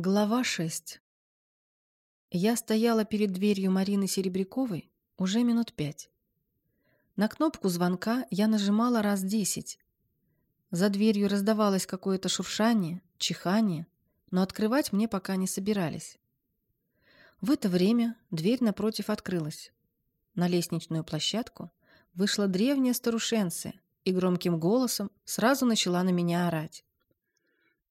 Глава 6 Я стояла перед дверью Марины Серебряковой уже минут пять. На кнопку звонка я нажимала раз десять. За дверью раздавалось какое-то шуршание, чихание, но открывать мне пока не собирались. В это время дверь напротив открылась. На лестничную площадку вышла древняя старушенция и громким голосом сразу начала на меня орать.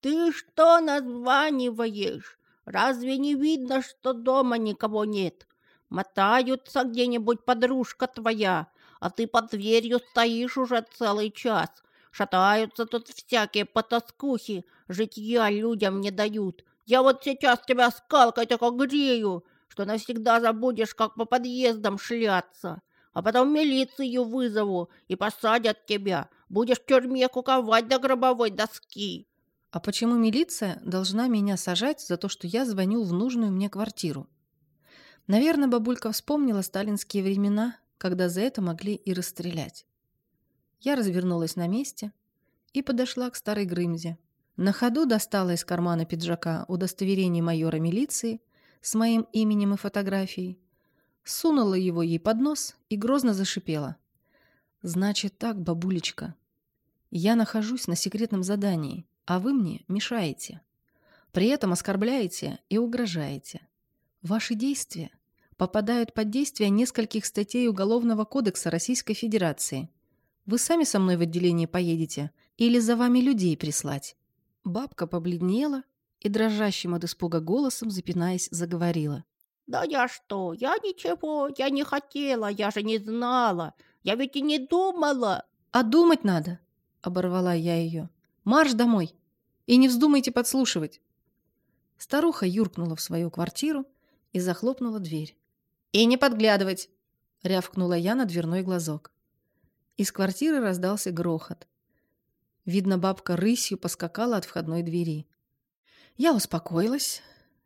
Ты что названиваешь? Разве не видно, что дома никого нет? Мотаются где-нибудь подружка твоя, а ты под дверью стоишь уже целый час. Шатаются тут всякие потаскухи, житья людям не дают. Я вот сейчас тебя скалкой только грею, что навсегда забудешь, как по подъездам шляться. А потом милицию вызову и посадят тебя. Будешь в тюрьме куковать до гробовой доски. А почему милиция должна меня сажать за то, что я звоню в нужную мне квартиру? Наверное, бабулька вспомнила сталинские времена, когда за это могли и расстрелять. Я развернулась на месте и подошла к старой Грымзе. На ходу достала из кармана пиджака удостоверение майора милиции с моим именем и фотографией, сунула его ей под нос и грозно зашипела. «Значит так, бабулечка, я нахожусь на секретном задании, а вы мне мешаете. При этом оскорбляете и угрожаете. Ваши действия попадают под действие нескольких статей Уголовного кодекса Российской Федерации. Вы сами со мной в отделение поедете или за вами людей прислать?» Бабка побледнела и дрожащим от испуга голосом, запинаясь, заговорила. «Да я что? Я ничего, я не хотела, я же не знала. Я ведь и не думала». «А думать надо», — оборвала я ее. Марш домой! И не вздумайте подслушивать!» Старуха юркнула в свою квартиру и захлопнула дверь. «И не подглядывать!» — рявкнула я на дверной глазок. Из квартиры раздался грохот. Видно, бабка рысью поскакала от входной двери. Я успокоилась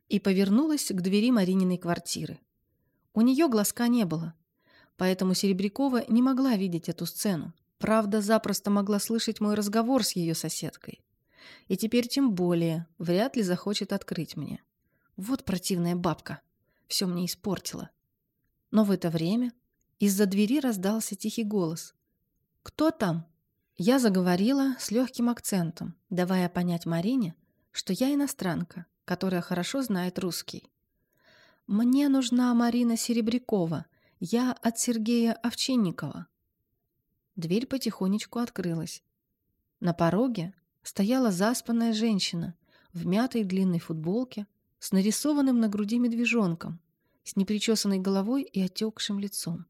и повернулась к двери Марининой квартиры. У нее глазка не было, поэтому Серебрякова не могла видеть эту сцену. Правда, запросто могла слышать мой разговор с ее соседкой. И теперь тем более вряд ли захочет открыть мне. Вот противная бабка. Все мне испортила. Но в это время из-за двери раздался тихий голос. «Кто там?» Я заговорила с легким акцентом, давая понять Марине, что я иностранка, которая хорошо знает русский. «Мне нужна Марина Серебрякова. Я от Сергея Овчинникова». Дверь потихонечку открылась. На пороге стояла заспанная женщина в мятой длинной футболке с нарисованным на груди медвежонком, с непричесанной головой и отекшим лицом.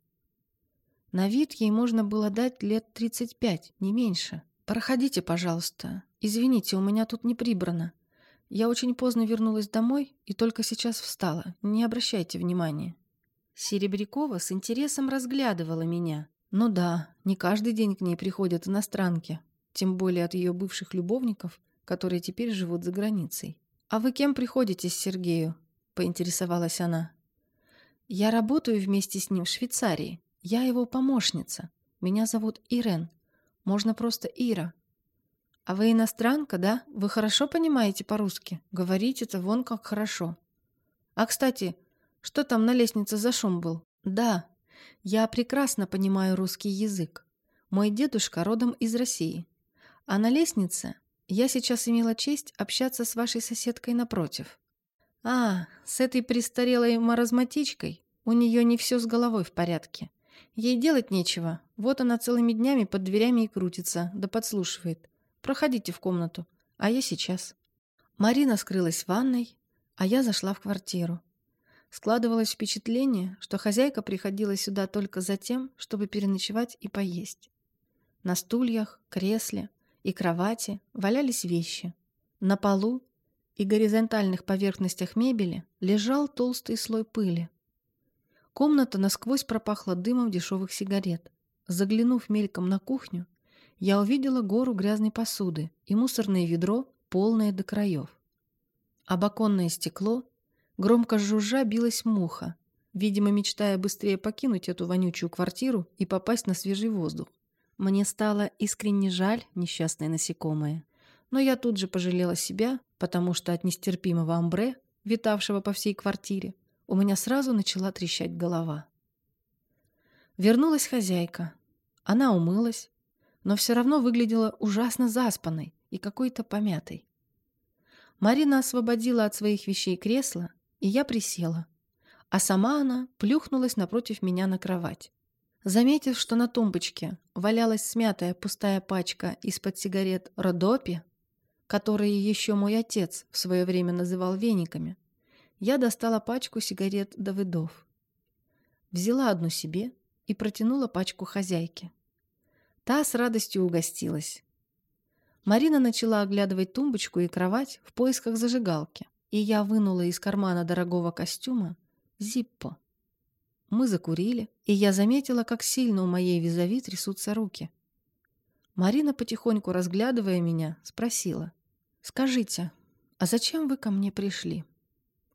На вид ей можно было дать лет 35, не меньше. «Проходите, пожалуйста. Извините, у меня тут не прибрано. Я очень поздно вернулась домой и только сейчас встала. Не обращайте внимания». Серебрякова с интересом разглядывала меня, ну да, не каждый день к ней приходят иностранки, тем более от ее бывших любовников, которые теперь живут за границей. «А вы кем приходитесь Сергею?» – поинтересовалась она. «Я работаю вместе с ним в Швейцарии. Я его помощница. Меня зовут Ирен. Можно просто Ира. А вы иностранка, да? Вы хорошо понимаете по-русски? Говорите-то вон как хорошо. А, кстати, что там на лестнице за шум был? Да, я прекрасно понимаю русский язык. Мой дедушка родом из России. А на лестнице я сейчас имела честь общаться с вашей соседкой напротив. А, с этой престарелой маразматичкой у нее не все с головой в порядке. Ей делать нечего. Вот она целыми днями под дверями и крутится, да подслушивает. Проходите в комнату, а я сейчас. Марина скрылась в ванной, а я зашла в квартиру. Складывалось впечатление, что хозяйка приходила сюда только за тем, чтобы переночевать и поесть. На стульях, кресле и кровати валялись вещи. На полу и горизонтальных поверхностях мебели лежал толстый слой пыли. Комната насквозь пропахла дымом дешевых сигарет. Заглянув мельком на кухню, я увидела гору грязной посуды и мусорное ведро, полное до краев. Об оконное стекло Громко жужжа билась муха, видимо, мечтая быстрее покинуть эту вонючую квартиру и попасть на свежий воздух. Мне стало искренне жаль несчастное насекомое. Но я тут же пожалела себя, потому что от нестерпимого амбре, витавшего по всей квартире, у меня сразу начала трещать голова. Вернулась хозяйка. Она умылась, но все равно выглядела ужасно заспанной и какой-то помятой. Марина освободила от своих вещей кресло, и я присела, а сама она плюхнулась напротив меня на кровать. Заметив, что на тумбочке валялась смятая пустая пачка из-под сигарет «Родопи», которые еще мой отец в свое время называл вениками, я достала пачку сигарет Давыдов. Взяла одну себе и протянула пачку хозяйке. Та с радостью угостилась. Марина начала оглядывать тумбочку и кровать в поисках зажигалки, и я вынула из кармана дорогого костюма Зиппо. Мы закурили, и я заметила, как сильно у моей визави трясутся руки. Марина, потихоньку разглядывая меня, спросила. «Скажите, а зачем вы ко мне пришли?»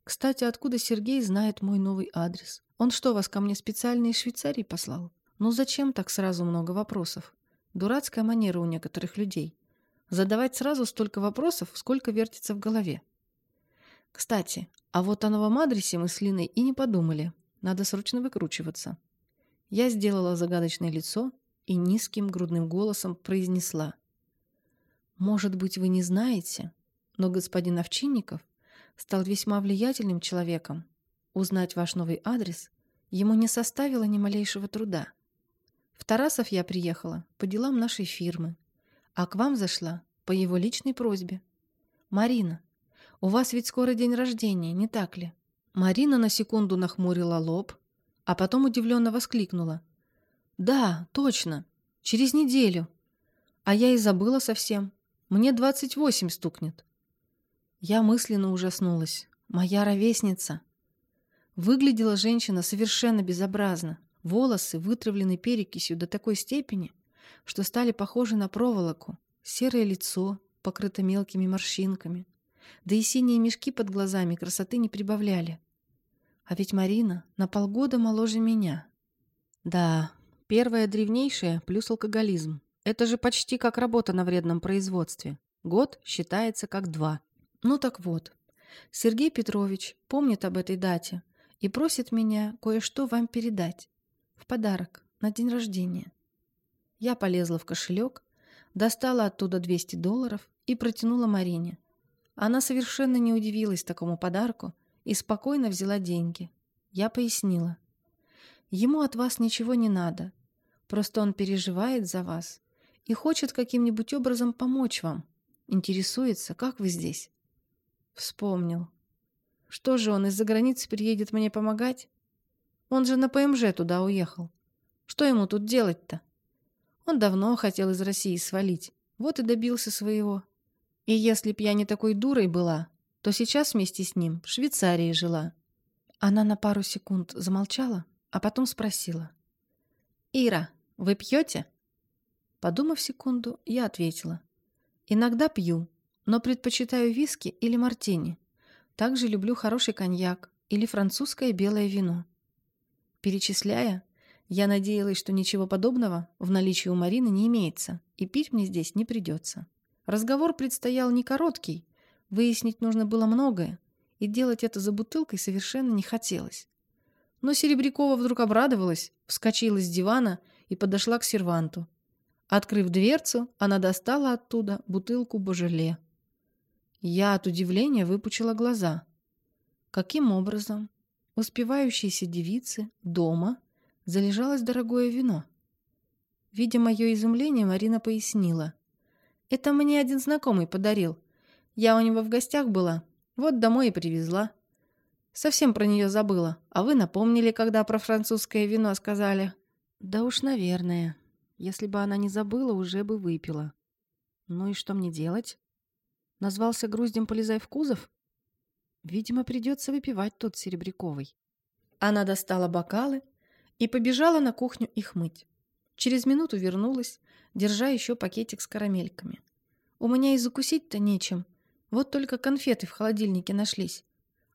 Кстати, откуда Сергей знает мой новый адрес? Он что, вас ко мне специально из Швейцарии послал? Ну зачем так сразу много вопросов? Дурацкая манера у некоторых людей. Задавать сразу столько вопросов, сколько вертится в голове. Кстати, а вот о новом адресе мы с Линой и не подумали. Надо срочно выкручиваться. Я сделала загадочное лицо и низким грудным голосом произнесла. «Может быть, вы не знаете, но господин Овчинников стал весьма влиятельным человеком. Узнать ваш новый адрес ему не составило ни малейшего труда. В Тарасов я приехала по делам нашей фирмы, а к вам зашла по его личной просьбе. Марина, у вас ведь скоро день рождения, не так ли? Марина на секунду нахмурила лоб, а потом удивленно воскликнула. «Да, точно, через неделю. А я и забыла совсем. Мне двадцать восемь стукнет». Я мысленно ужаснулась. Моя ровесница. Выглядела женщина совершенно безобразно. Волосы вытравлены перекисью до такой степени, что стали похожи на проволоку. Серое лицо, покрыто мелкими морщинками. Да и синие мешки под глазами красоты не прибавляли. А ведь Марина на полгода моложе меня. Да, первое древнейшее плюс алкоголизм. Это же почти как работа на вредном производстве. Год считается как два. Ну так вот, Сергей Петрович помнит об этой дате и просит меня кое-что вам передать. В подарок на день рождения. Я полезла в кошелек, достала оттуда 200 долларов и протянула Марине. Она совершенно не удивилась такому подарку и спокойно взяла деньги. Я пояснила. Ему от вас ничего не надо. Просто он переживает за вас и хочет каким-нибудь образом помочь вам. Интересуется, как вы здесь. Вспомнил. Что же он из-за границы приедет мне помогать? Он же на ПМЖ туда уехал. Что ему тут делать-то? Он давно хотел из России свалить. Вот и добился своего. И если б я не такой дурой была, то сейчас вместе с ним в Швейцарии жила. Она на пару секунд замолчала, а потом спросила. «Ира, вы пьете?» Подумав секунду, я ответила. «Иногда пью, но предпочитаю виски или мартини. Также люблю хороший коньяк или французское белое вино». Перечисляя, я надеялась, что ничего подобного в наличии у Марины не имеется, и пить мне здесь не придется. Разговор предстоял не короткий, Выяснить нужно было многое, и делать это за бутылкой совершенно не хотелось. Но Серебрякова вдруг обрадовалась, вскочила с дивана и подошла к серванту. Открыв дверцу, она достала оттуда бутылку божеле. Я от удивления выпучила глаза. Каким образом успевающейся девице дома залежалось дорогое вино? Видя мое изумление, Марина пояснила. «Это мне один знакомый подарил. Я у него в гостях была, вот домой и привезла. Совсем про нее забыла, а вы напомнили, когда про французское вино сказали. Да уж, наверное. Если бы она не забыла, уже бы выпила. Ну и что мне делать? Назвался груздем «Полезай в кузов»? Видимо, придется выпивать тот серебряковый. Она достала бокалы и побежала на кухню их мыть. Через минуту вернулась, держа еще пакетик с карамельками. У меня и закусить-то нечем, вот только конфеты в холодильнике нашлись.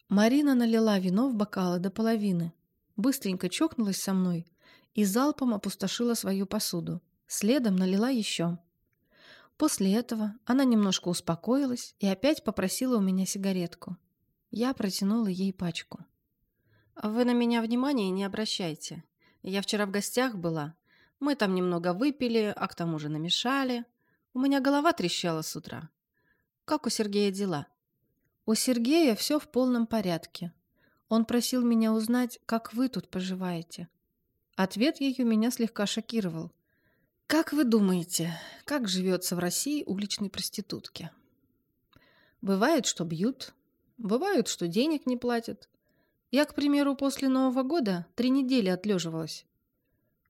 Марина налила вино в бокалы до половины, быстренько чокнулась со мной и залпом опустошила свою посуду. Следом налила еще. После этого она немножко успокоилась и опять попросила у меня сигаретку. Я протянула ей пачку. «Вы на меня внимания не обращайте. Я вчера в гостях была. Мы там немного выпили, а к тому же намешали. У меня голова трещала с утра. Как у Сергея дела?» «У Сергея все в полном порядке. Он просил меня узнать, как вы тут поживаете». Ответ ее меня слегка шокировал. «Как вы думаете, как живется в России уличной проститутке?» Бывает, что бьют, бывает, что денег не платят, я, к примеру, после Нового года три недели отлеживалась.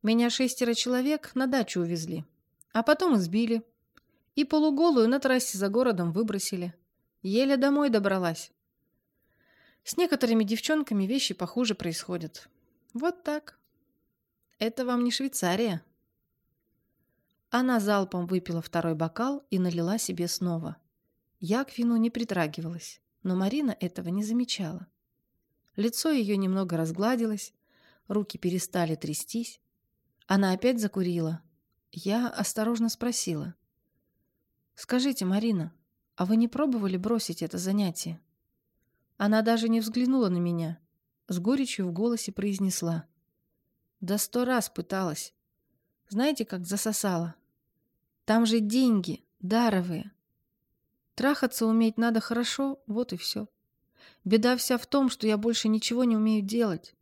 Меня шестеро человек на дачу увезли, а потом избили. И полуголую на трассе за городом выбросили. Еле домой добралась. С некоторыми девчонками вещи похуже происходят. Вот так. Это вам не Швейцария. Она залпом выпила второй бокал и налила себе снова. Я к вину не притрагивалась, но Марина этого не замечала. Лицо ее немного разгладилось, руки перестали трястись. Она опять закурила. Я осторожно спросила. «Скажите, Марина, а вы не пробовали бросить это занятие?» Она даже не взглянула на меня. С горечью в голосе произнесла. «Да сто раз пыталась. Знаете, как засосала? Там же деньги, даровые. Трахаться уметь надо хорошо, вот и все». Беда вся в том, что я больше ничего не умею делать.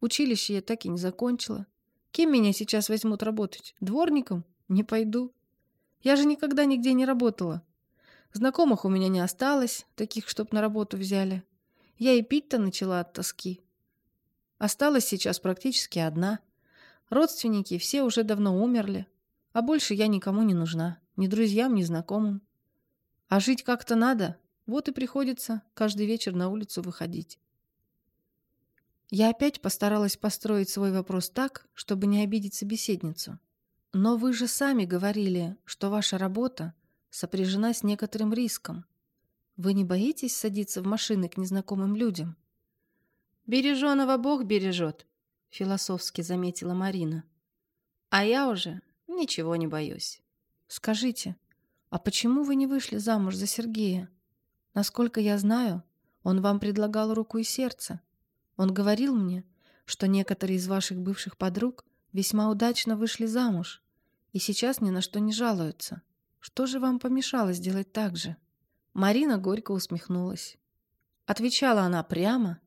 Училище я так и не закончила. Кем меня сейчас возьмут работать? Дворником? Не пойду. Я же никогда нигде не работала. Знакомых у меня не осталось, таких, чтоб на работу взяли. Я и пить-то начала от тоски. Осталась сейчас практически одна. Родственники все уже давно умерли, а больше я никому не нужна, ни друзьям, ни знакомым. А жить как-то надо, вот и приходится каждый вечер на улицу выходить. Я опять постаралась построить свой вопрос так, чтобы не обидеть собеседницу. Но вы же сами говорили, что ваша работа сопряжена с некоторым риском. Вы не боитесь садиться в машины к незнакомым людям? «Береженого Бог бережет», — философски заметила Марина. «А я уже ничего не боюсь». «Скажите, а почему вы не вышли замуж за Сергея?» Насколько я знаю, он вам предлагал руку и сердце. Он говорил мне, что некоторые из ваших бывших подруг весьма удачно вышли замуж и сейчас ни на что не жалуются. Что же вам помешало сделать так же?» Марина горько усмехнулась. Отвечала она прямо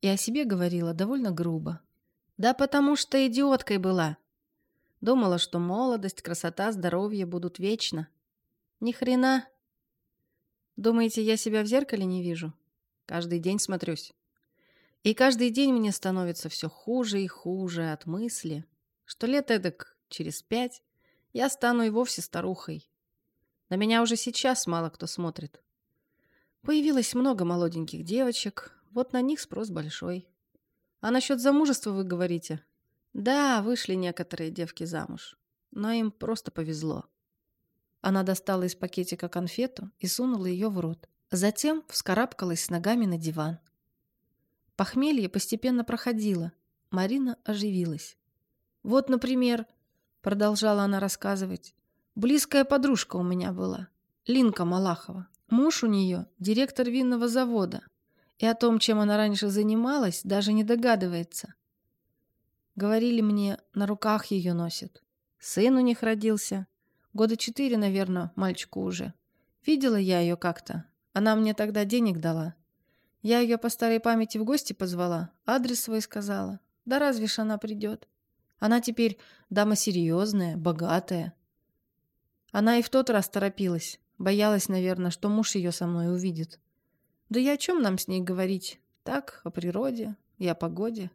и о себе говорила довольно грубо. «Да потому что идиоткой была. Думала, что молодость, красота, здоровье будут вечно. Ни хрена, Думаете, я себя в зеркале не вижу? Каждый день смотрюсь. И каждый день мне становится все хуже и хуже от мысли, что лет эдак через пять я стану и вовсе старухой. На меня уже сейчас мало кто смотрит. Появилось много молоденьких девочек, вот на них спрос большой. А насчет замужества вы говорите? Да, вышли некоторые девки замуж, но им просто повезло. Она достала из пакетика конфету и сунула ее в рот. Затем вскарабкалась с ногами на диван. Похмелье постепенно проходило. Марина оживилась. «Вот, например», — продолжала она рассказывать, «близкая подружка у меня была, Линка Малахова. Муж у нее — директор винного завода, и о том, чем она раньше занималась, даже не догадывается. Говорили мне, на руках ее носит. Сын у них родился, Года четыре, наверное, мальчику уже. Видела я ее как-то. Она мне тогда денег дала. Я ее по старой памяти в гости позвала, адрес свой сказала. Да разве ж она придет? Она теперь дама серьезная, богатая. Она и в тот раз торопилась. Боялась, наверное, что муж ее со мной увидит. Да и о чем нам с ней говорить? Так, о природе и о погоде.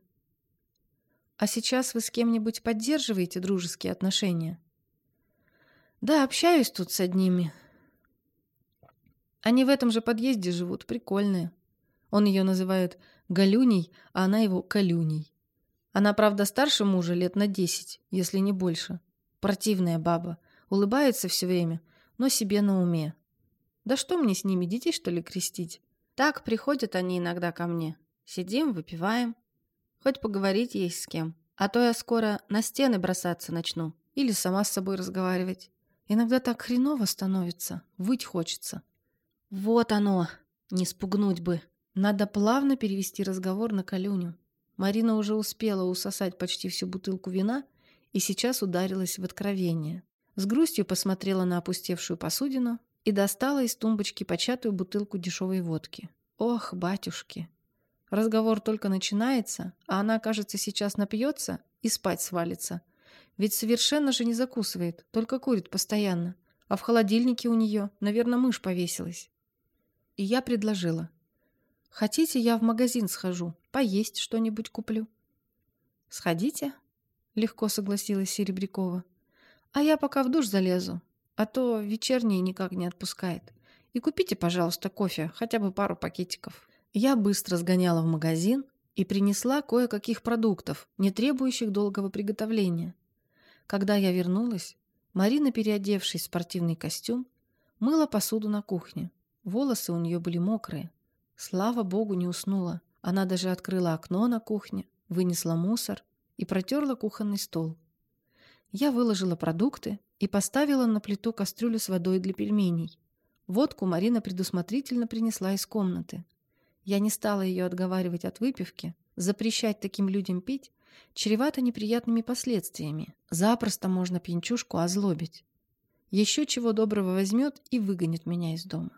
А сейчас вы с кем-нибудь поддерживаете дружеские отношения? Да, общаюсь тут с одними. Они в этом же подъезде живут, прикольные. Он ее называет Галюней, а она его Калюней. Она, правда, старше мужа лет на десять, если не больше. Противная баба. Улыбается все время, но себе на уме. Да что мне с ними, детей, что ли, крестить? Так приходят они иногда ко мне. Сидим, выпиваем. Хоть поговорить есть с кем. А то я скоро на стены бросаться начну. Или сама с собой разговаривать. Иногда так хреново становится, выть хочется. Вот оно, не спугнуть бы. Надо плавно перевести разговор на Калюню. Марина уже успела усосать почти всю бутылку вина и сейчас ударилась в откровение. С грустью посмотрела на опустевшую посудину и достала из тумбочки початую бутылку дешевой водки. Ох, батюшки! Разговор только начинается, а она, кажется, сейчас напьется и спать свалится. Ведь совершенно же не закусывает, только курит постоянно. А в холодильнике у нее, наверное, мышь повесилась. И я предложила. Хотите, я в магазин схожу, поесть что-нибудь куплю? Сходите, легко согласилась Серебрякова. А я пока в душ залезу, а то вечерний никак не отпускает. И купите, пожалуйста, кофе, хотя бы пару пакетиков. Я быстро сгоняла в магазин и принесла кое-каких продуктов, не требующих долгого приготовления. Когда я вернулась, Марина, переодевшись в спортивный костюм, мыла посуду на кухне. Волосы у нее были мокрые. Слава богу, не уснула. Она даже открыла окно на кухне, вынесла мусор и протерла кухонный стол. Я выложила продукты и поставила на плиту кастрюлю с водой для пельменей. Водку Марина предусмотрительно принесла из комнаты. Я не стала ее отговаривать от выпивки. Запрещать таким людям пить чревато неприятными последствиями. Запросто можно пьянчушку озлобить. Еще чего доброго возьмет и выгонит меня из дома.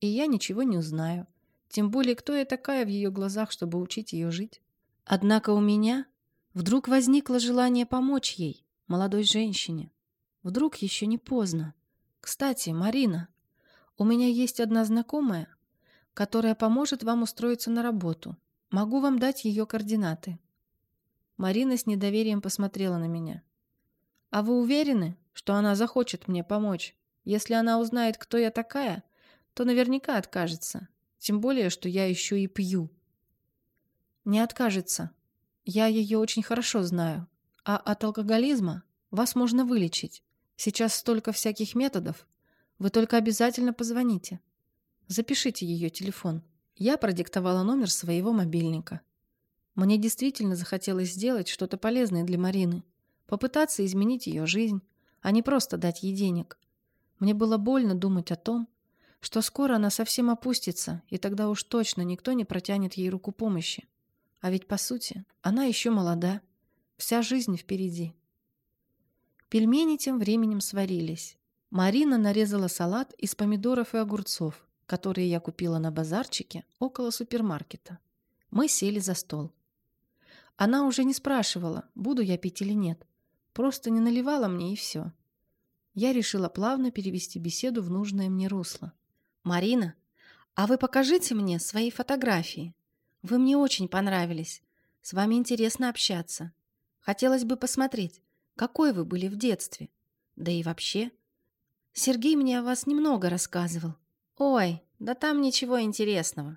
И я ничего не узнаю. Тем более, кто я такая в ее глазах, чтобы учить ее жить? Однако у меня вдруг возникло желание помочь ей, молодой женщине. Вдруг еще не поздно. Кстати, Марина, у меня есть одна знакомая, которая поможет вам устроиться на работу. Могу вам дать ее координаты». Марина с недоверием посмотрела на меня. «А вы уверены, что она захочет мне помочь? Если она узнает, кто я такая, то наверняка откажется. Тем более, что я еще и пью». «Не откажется. Я ее очень хорошо знаю. А от алкоголизма вас можно вылечить. Сейчас столько всяких методов. Вы только обязательно позвоните». Запишите ее телефон. Я продиктовала номер своего мобильника. Мне действительно захотелось сделать что-то полезное для Марины. Попытаться изменить ее жизнь, а не просто дать ей денег. Мне было больно думать о том, что скоро она совсем опустится, и тогда уж точно никто не протянет ей руку помощи. А ведь, по сути, она еще молода. Вся жизнь впереди. Пельмени тем временем сварились. Марина нарезала салат из помидоров и огурцов, которые я купила на базарчике около супермаркета. Мы сели за стол. Она уже не спрашивала, буду я пить или нет. Просто не наливала мне и все. Я решила плавно перевести беседу в нужное мне русло. «Марина, а вы покажите мне свои фотографии. Вы мне очень понравились. С вами интересно общаться. Хотелось бы посмотреть, какой вы были в детстве. Да и вообще. Сергей мне о вас немного рассказывал. «Ой, да там ничего интересного.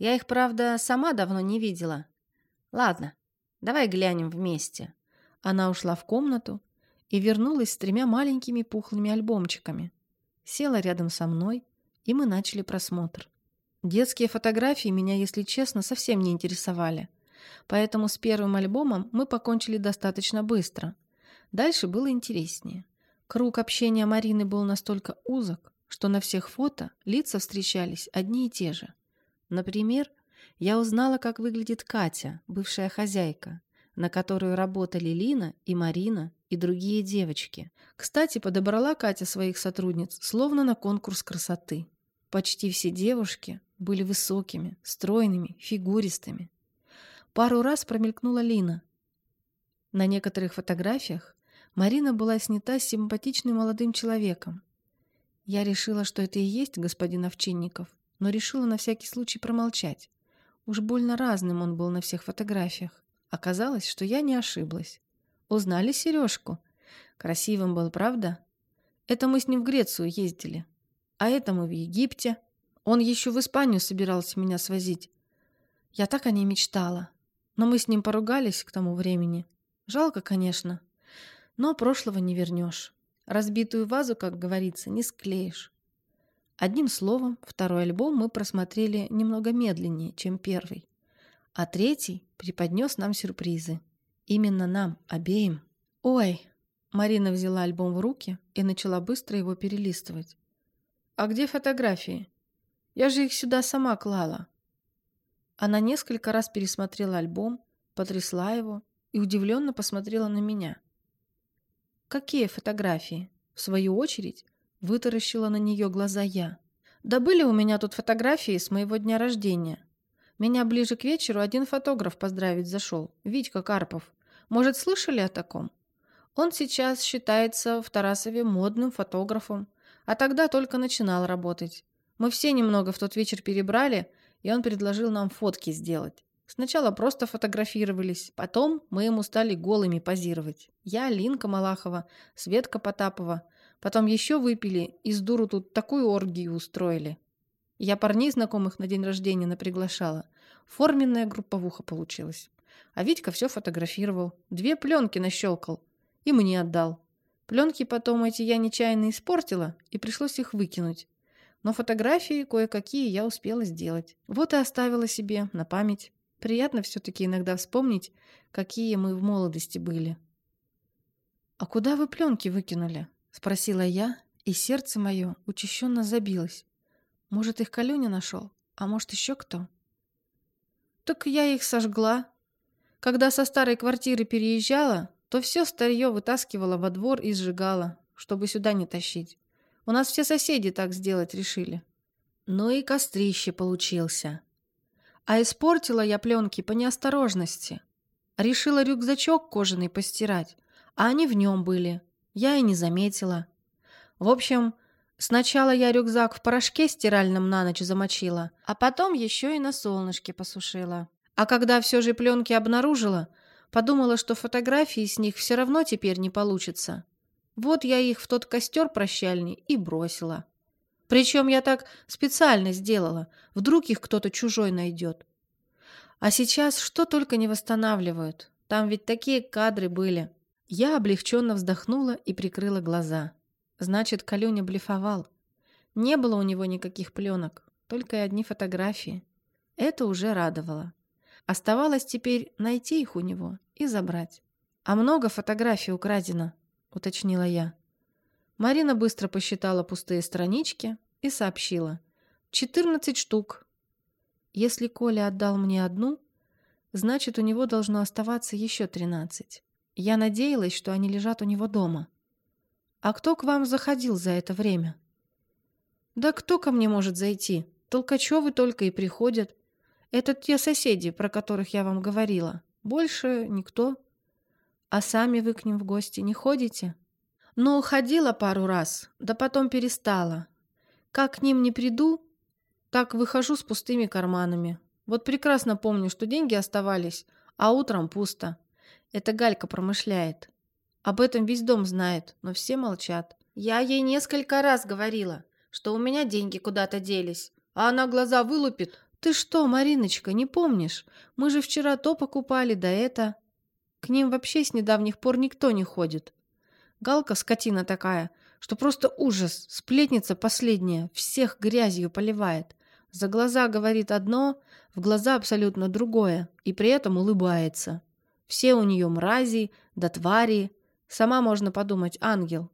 Я их, правда, сама давно не видела. Ладно, давай глянем вместе». Она ушла в комнату и вернулась с тремя маленькими пухлыми альбомчиками. Села рядом со мной, и мы начали просмотр. Детские фотографии меня, если честно, совсем не интересовали. Поэтому с первым альбомом мы покончили достаточно быстро. Дальше было интереснее. Круг общения Марины был настолько узок, что на всех фото лица встречались одни и те же. Например, я узнала, как выглядит Катя, бывшая хозяйка, на которую работали Лина и Марина и другие девочки. Кстати, подобрала Катя своих сотрудниц словно на конкурс красоты. Почти все девушки были высокими, стройными, фигуристыми. Пару раз промелькнула Лина. На некоторых фотографиях Марина была снята с симпатичным молодым человеком, я решила, что это и есть господин Овчинников, но решила на всякий случай промолчать. Уж больно разным он был на всех фотографиях. Оказалось, что я не ошиблась. Узнали Сережку? Красивым был, правда? Это мы с ним в Грецию ездили. А это мы в Египте. Он еще в Испанию собирался меня свозить. Я так о ней мечтала. Но мы с ним поругались к тому времени. Жалко, конечно. Но прошлого не вернешь. Разбитую вазу, как говорится, не склеишь. Одним словом, второй альбом мы просмотрели немного медленнее, чем первый. А третий преподнес нам сюрпризы. Именно нам, обеим. Ой, Марина взяла альбом в руки и начала быстро его перелистывать. «А где фотографии? Я же их сюда сама клала». Она несколько раз пересмотрела альбом, потрясла его и удивленно посмотрела на меня. «Какие фотографии?» В свою очередь, вытаращила на нее глаза я. «Да были у меня тут фотографии с моего дня рождения. Меня ближе к вечеру один фотограф поздравить зашел, Витька Карпов. Может, слышали о таком? Он сейчас считается в Тарасове модным фотографом, а тогда только начинал работать. Мы все немного в тот вечер перебрали, и он предложил нам фотки сделать. Сначала просто фотографировались, потом мы ему стали голыми позировать. Я, Линка Малахова, Светка Потапова. Потом еще выпили и с дуру тут такую оргию устроили. Я парней знакомых на день рождения наприглашала. Форменная групповуха получилась. А Витька все фотографировал. Две пленки нащелкал. И мне отдал. Пленки потом эти я нечаянно испортила, и пришлось их выкинуть. Но фотографии кое-какие я успела сделать. Вот и оставила себе на память. Приятно все-таки иногда вспомнить, какие мы в молодости были. «А куда вы пленки выкинули?» — спросила я, и сердце мое учащенно забилось. Может, их Калюня нашел, а может, еще кто? Так я их сожгла. Когда со старой квартиры переезжала, то все старье вытаскивала во двор и сжигала, чтобы сюда не тащить. У нас все соседи так сделать решили. Ну и кострище получился. А испортила я пленки по неосторожности. Решила рюкзачок кожаный постирать, а они в нем были. Я и не заметила. В общем, Сначала я рюкзак в порошке стиральном на ночь замочила, а потом еще и на солнышке посушила. А когда все же пленки обнаружила, подумала, что фотографии с них все равно теперь не получится. Вот я их в тот костер прощальный и бросила. Причем я так специально сделала, вдруг их кто-то чужой найдет. А сейчас что только не восстанавливают. Там ведь такие кадры были. Я облегченно вздохнула и прикрыла глаза. Значит, Калюня блефовал. Не было у него никаких пленок, только и одни фотографии. Это уже радовало. Оставалось теперь найти их у него и забрать. «А много фотографий украдено?» — уточнила я. Марина быстро посчитала пустые странички и сообщила. «Четырнадцать штук. Если Коля отдал мне одну, значит, у него должно оставаться еще тринадцать. Я надеялась, что они лежат у него дома». «А кто к вам заходил за это время?» «Да кто ко мне может зайти? Толкачевы только и приходят. Это те соседи, про которых я вам говорила. Больше никто. А сами вы к ним в гости не ходите?» «Ну, ходила пару раз, да потом перестала. Как к ним не приду, так выхожу с пустыми карманами. Вот прекрасно помню, что деньги оставались, а утром пусто. Это Галька промышляет. Об этом весь дом знает, но все молчат. Я ей несколько раз говорила, что у меня деньги куда-то делись, а она глаза вылупит. Ты что, Мариночка, не помнишь? Мы же вчера то покупали, да это. К ним вообще с недавних пор никто не ходит. Галка скотина такая, что просто ужас, сплетница последняя, всех грязью поливает. За глаза говорит одно, в глаза абсолютно другое, и при этом улыбается. Все у нее мрази, да твари, Сама можно подумать, ангел.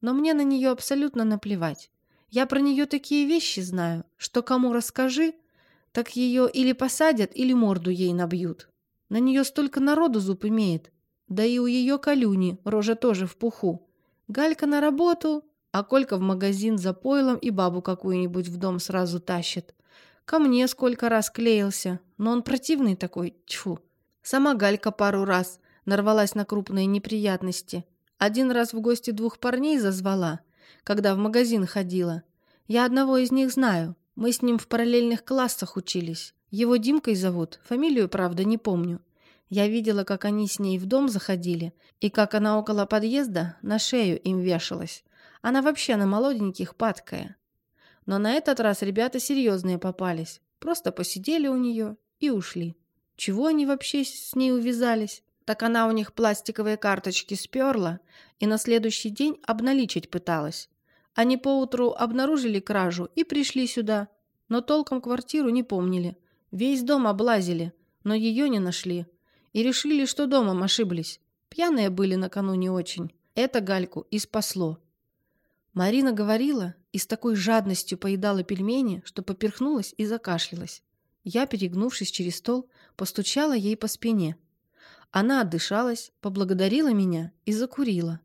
Но мне на нее абсолютно наплевать. Я про нее такие вещи знаю, что кому расскажи, так ее или посадят, или морду ей набьют. На нее столько народу зуб имеет. Да и у ее колюни рожа тоже в пуху. Галька на работу, а Колька в магазин за пойлом и бабу какую-нибудь в дом сразу тащит. Ко мне сколько раз клеился, но он противный такой, тьфу. Сама Галька пару раз нарвалась на крупные неприятности. Один раз в гости двух парней зазвала, когда в магазин ходила. Я одного из них знаю. Мы с ним в параллельных классах учились. Его Димкой зовут, фамилию, правда, не помню. Я видела, как они с ней в дом заходили, и как она около подъезда на шею им вешалась. Она вообще на молоденьких падкая. Но на этот раз ребята серьезные попались. Просто посидели у нее и ушли. Чего они вообще с ней увязались? Так она у них пластиковые карточки сперла и на следующий день обналичить пыталась. Они поутру обнаружили кражу и пришли сюда, но толком квартиру не помнили. Весь дом облазили, но ее не нашли. И решили, что домом ошиблись. Пьяные были накануне очень. Это Гальку и спасло. Марина говорила и с такой жадностью поедала пельмени, что поперхнулась и закашлялась. Я, перегнувшись через стол, постучала ей по спине. Она отдышалась, поблагодарила меня и закурила.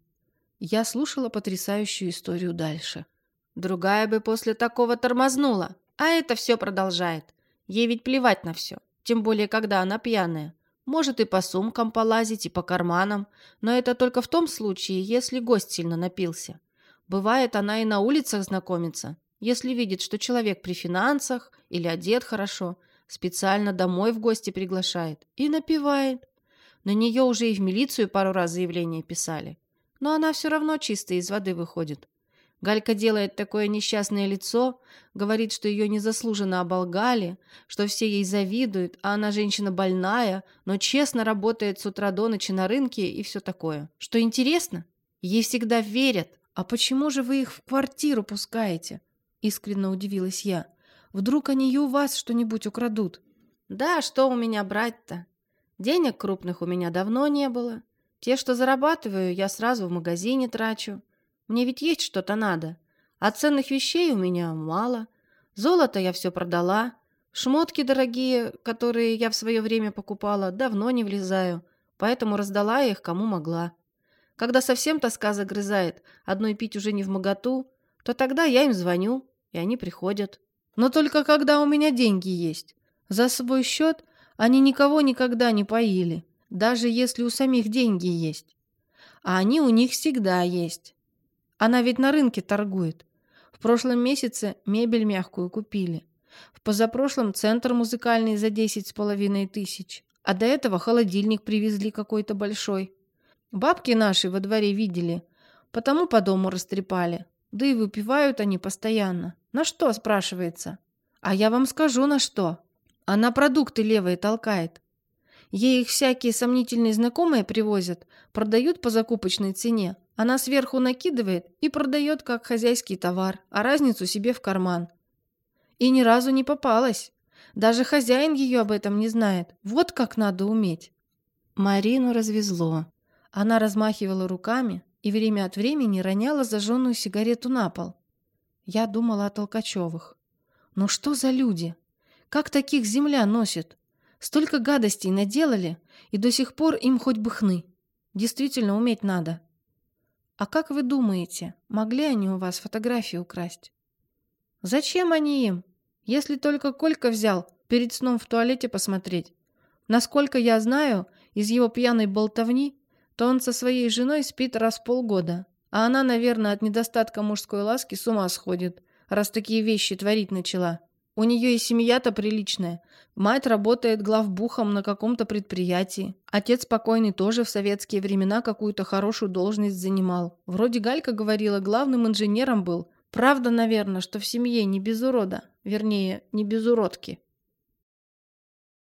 Я слушала потрясающую историю дальше. Другая бы после такого тормознула, а это все продолжает. Ей ведь плевать на все, тем более, когда она пьяная. Может и по сумкам полазить, и по карманам, но это только в том случае, если гость сильно напился. Бывает, она и на улицах знакомится, если видит, что человек при финансах или одет хорошо, специально домой в гости приглашает и напивает. На нее уже и в милицию пару раз заявление писали. Но она все равно чисто из воды выходит. Галька делает такое несчастное лицо, говорит, что ее незаслуженно оболгали, что все ей завидуют, а она женщина больная, но честно работает с утра до ночи на рынке и все такое. Что интересно, ей всегда верят. А почему же вы их в квартиру пускаете? Искренне удивилась я. Вдруг они и у вас что-нибудь украдут? Да, что у меня брать-то? Денег крупных у меня давно не было. Те, что зарабатываю, я сразу в магазине трачу. Мне ведь есть что-то надо. А ценных вещей у меня мало. Золото я все продала. Шмотки дорогие, которые я в свое время покупала, давно не влезаю, поэтому раздала их кому могла. Когда совсем тоска загрызает, одной пить уже не в моготу, то тогда я им звоню, и они приходят. Но только когда у меня деньги есть. За свой счет они никого никогда не поили, даже если у самих деньги есть. А они у них всегда есть. Она ведь на рынке торгует. В прошлом месяце мебель мягкую купили. В позапрошлом центр музыкальный за десять с половиной тысяч. А до этого холодильник привезли какой-то большой. Бабки наши во дворе видели, потому по дому растрепали. Да и выпивают они постоянно. На что, спрашивается? А я вам скажу, на что. Она продукты левые толкает. Ей их всякие сомнительные знакомые привозят, продают по закупочной цене, она сверху накидывает и продает как хозяйский товар, а разницу себе в карман. И ни разу не попалась. Даже хозяин ее об этом не знает. Вот как надо уметь. Марину развезло. Она размахивала руками и время от времени роняла зажженную сигарету на пол. Я думала о Толкачевых. Ну что за люди? Как таких земля носит? Столько гадостей наделали, и до сих пор им хоть бы хны. Действительно уметь надо. А как вы думаете, могли они у вас фотографии украсть? Зачем они им? Если только Колька взял перед сном в туалете посмотреть. Насколько я знаю, из его пьяной болтовни, то он со своей женой спит раз в полгода, а она, наверное, от недостатка мужской ласки с ума сходит, раз такие вещи творить начала. У нее и семья-то приличная. Мать работает главбухом на каком-то предприятии. Отец покойный тоже в советские времена какую-то хорошую должность занимал. Вроде Галька говорила, главным инженером был. Правда, наверное, что в семье не без урода. Вернее, не без уродки.